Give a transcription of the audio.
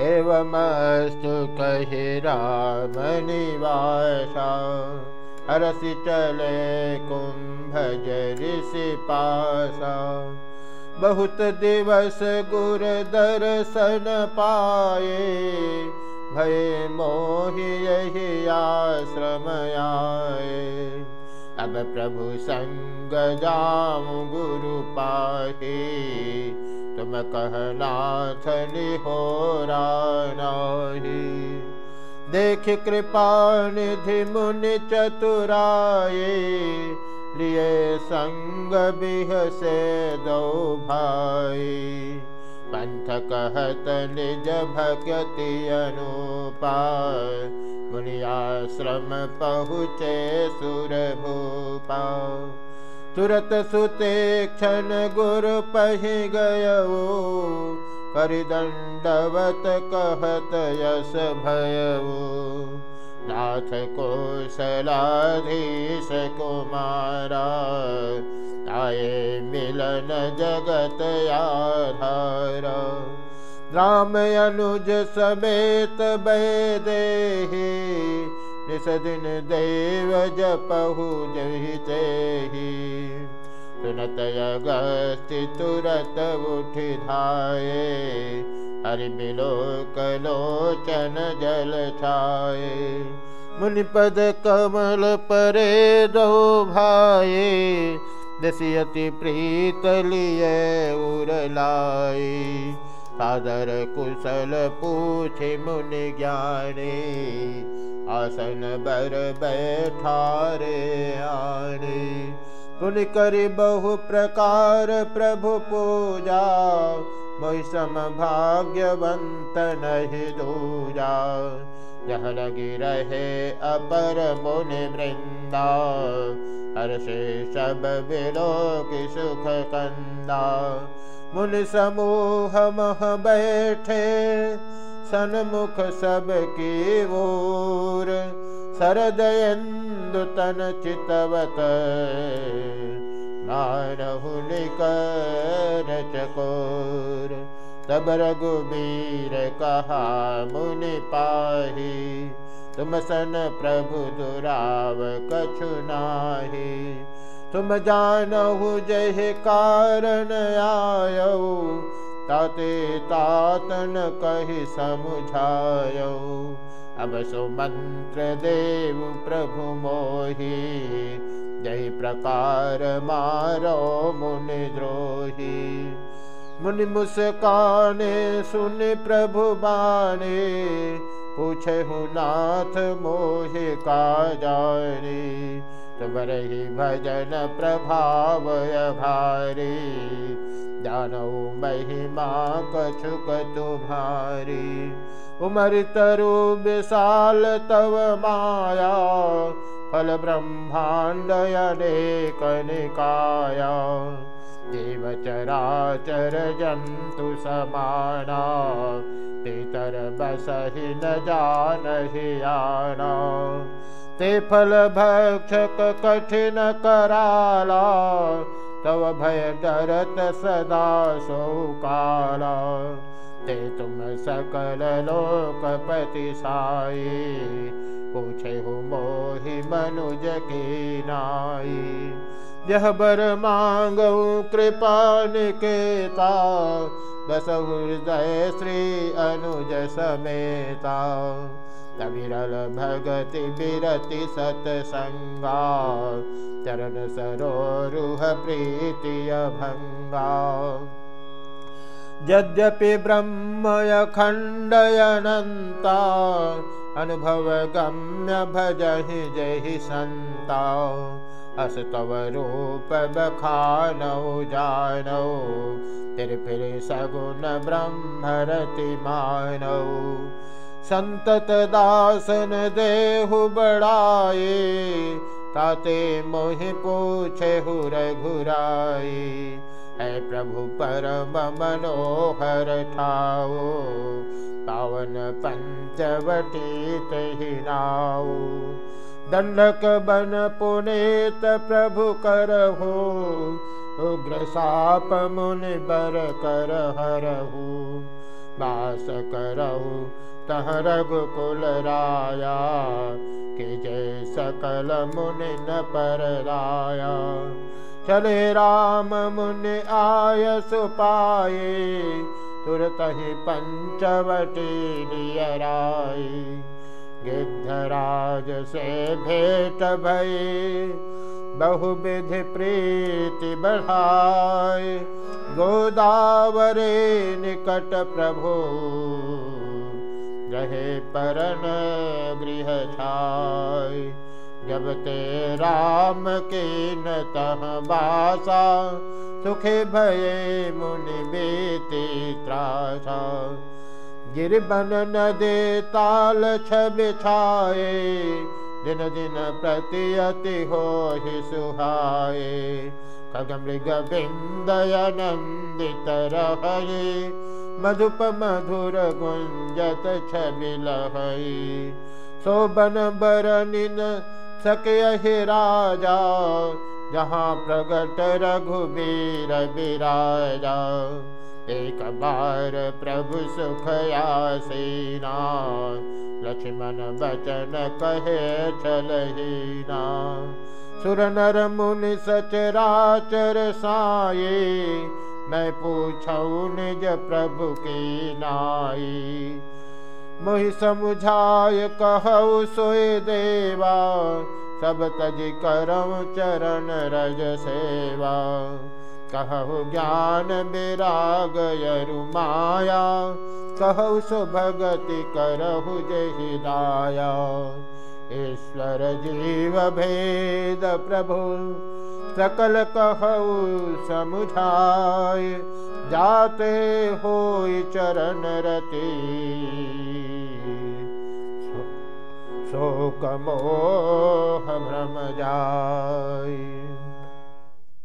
एवमस्तु कहि राम निवासा। हरसि चले कुंभ ऋषि पासा। बहुत दिवस गुर दर्शन पाए, भय मोहि यही आश्रम आए। अब प्रभु संग जाऊँ गुरु पाहे तुम कहनाथ हो नाही देख कृपा निधि मुनि चतुराए लिए संग बिह से दो भाई। पंथ कहत निज भगति अनुपा मुनियाश्रम पहुँचे सुर भूपा तुरत सुते क्षण गुरु पही गयो दंडवत कहत यस भयऊ नाथ कोशलाधीश कुमारा, आए मिलन जगत आधार। राम अनुज समेत दे निस दिन देव जपहु जहिते सुनत अगस्ति तुरत उठ धाये हरि बिलोक लोचन जल छाए मुनिपद कमल परे दो भाए दसियति प्रीत लिए उरलाए सादर कुशल पूछे मुनि ज्ञाने, आसन बर बैठारे आने। पुन करि बहु प्रकार प्रभु पूजा, मोहि सम भाग्यवंत नहीं दूजा। जह लगी रहे अपर मुनि वृंदा, हर से सब बिलो की सुख कंदा। मुनि समूह मह बैठे, सन्मुख सब की ओर। शरदयन्दु तन चितवत नारहुलिकर चकोर। तब रघुबीर कहा, मुनि पाही, तुम सन प्रभु दुराव कछु नाही। तुम जानहु जय कारण आयो, ताते तातन कही समुझायो। अब सुमंत्र देव प्रभु मोही, जय प्रकार मारो मुनि द्रोही। मुनि मुस्काने सुन प्रभु बाने पूछे नाथ मोहे का जाने। तुमर ही भजन प्रभाव भारी। जानो महिमा कछुक उमर तरु विशाल तव माया। फल ब्रह्मांड अनेक निकाया। देव चराचर जंतु समाना। तेतर बसहि न जान आना ते फल भक्षक कठिन कराला तव भय डरत सदा काला ते तुम सकल लोकपति साई पूछे हो मोहि मनुज की नाई। यह बर मांगो कृपा निकेता बस हृदय श्री अनुज समेता तविरल भगति बिरति सतसंगा चरण सरोरुह प्रीतिय भंगा यद्यपि ब्रह्मय खण्डयनन्ता अनुभव गम्य भजहि जहि सन्ता। अस तव रूप बखानौ जानौ तिर फिर सगुण ब्रह्मरति मानौ संतत दासन देहु बड़ाए ताते मोहि घुराए है प्रभु परम मनोहर ठाओ पावन दंडक बन पुनेत प्रभु कर उग्र साप मुनि बर कर हरहु बास करहु तह रघुकुल राया कि जय सकल मुनि न पर राया चले राम मुनि आय सुपाए तुरत ही पंचवटी नियराई गिद्धराज से भेंट भई बहुविधि प्रीति बढ़ाए। गोदावरे निकट प्रभु, रहे परन गृह छाय जब ते राम के न तह बासा, सुखे भये मुनि बेते त्रासा। गिरबन न दे ताल छाए दिन दिन प्रतियति हो ही सुहाए खग मृग बिंदयनंदित रहे मधुप मधुर गुंजत छबिल शोभन बरनिन सके राजा, जहाँ प्रगट रघुबीर बिराजा एक बार प्रभु सुख आसीना लक्ष्मण बचन कहे चलहीना सुर नर मुनि सचराचर साये। मैं पूछऊ निज प्रभु की नाई मोहि समुझाय कहु सोए देवा। सब तज करम चरण रज सेवा। कहु ज्ञान विराग यरु माया, कहु सुभगति करहु जहिदाया ईश्वर जीव भेद प्रभु, सकल कहु समुझाय जाते हो चरण रति। शोक मोह भ्रम जाय।